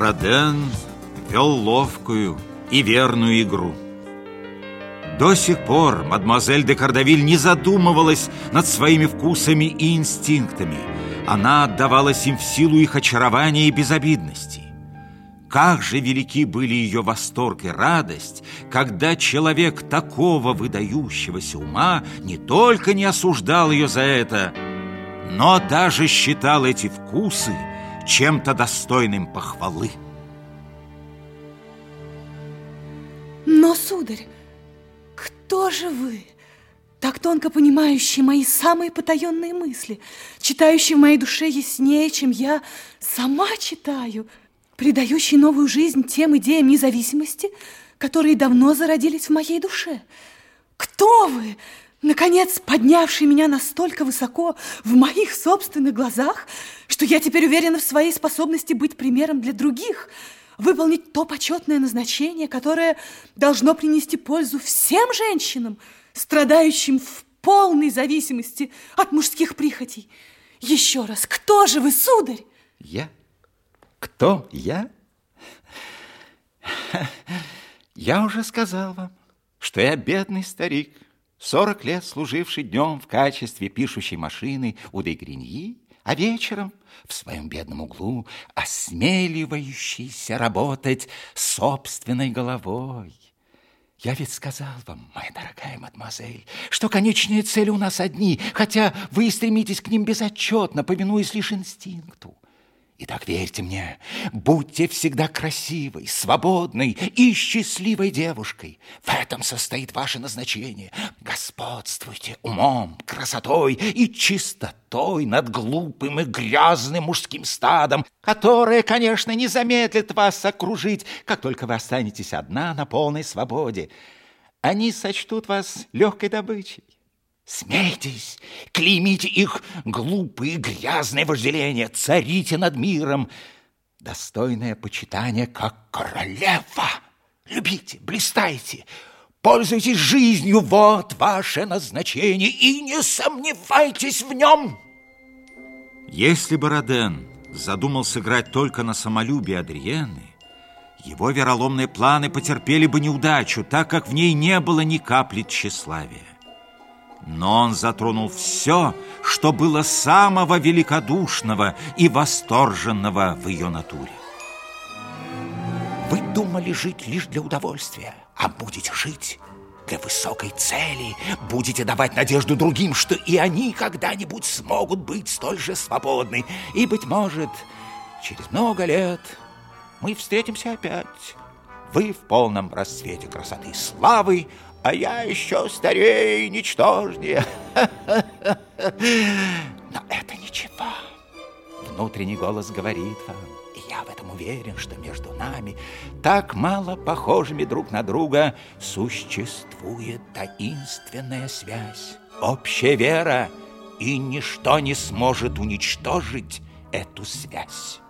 Роден вел ловкую и верную игру. До сих пор мадемуазель де Кардавиль не задумывалась над своими вкусами и инстинктами. Она отдавалась им в силу их очарования и безобидности. Как же велики были ее восторг и радость, когда человек такого выдающегося ума не только не осуждал ее за это, но даже считал эти вкусы чем-то достойным похвалы. Но, сударь, кто же вы, так тонко понимающий мои самые потаенные мысли, читающий в моей душе яснее, чем я сама читаю, придающий новую жизнь тем идеям независимости, которые давно зародились в моей душе? Кто вы, наконец поднявший меня настолько высоко в моих собственных глазах, что я теперь уверена в своей способности быть примером для других – выполнить то почетное назначение, которое должно принести пользу всем женщинам, страдающим в полной зависимости от мужских прихотей. Еще раз, кто же вы, сударь? Я? Кто я? Я уже сказал вам, что я бедный старик, 40 лет служивший днем в качестве пишущей машины у Дегриньи, а вечером в своем бедном углу осмеливающийся работать собственной головой. Я ведь сказал вам, моя дорогая мадемуазель, что конечные цели у нас одни, хотя вы стремитесь к ним безотчетно, повинуясь лишь инстинкту. И так верьте мне, будьте всегда красивой, свободной и счастливой девушкой. В этом состоит ваше назначение. Господствуйте умом, красотой и чистотой над глупым и грязным мужским стадом, которое, конечно, не замедлит вас окружить, как только вы останетесь одна на полной свободе. Они сочтут вас легкой добычей. Смейтесь, клеймите их глупые грязные вожделения, царите над миром, достойное почитание, как королева. Любите, блистайте, пользуйтесь жизнью, вот ваше назначение, и не сомневайтесь в нем. Если бы Роден задумал сыграть только на самолюбие Адриены, его вероломные планы потерпели бы неудачу, так как в ней не было ни капли тщеславия. Но он затронул все, что было самого великодушного и восторженного в ее натуре. Вы думали жить лишь для удовольствия, а будете жить для высокой цели, будете давать надежду другим, что и они когда-нибудь смогут быть столь же свободны. И, быть может, через много лет мы встретимся опять. Вы в полном расцвете красоты и славы, а я еще старее и ничтожнее. Но это ничего. Внутренний голос говорит вам, и я в этом уверен, что между нами, так мало похожими друг на друга, существует таинственная связь, общая вера, и ничто не сможет уничтожить эту связь.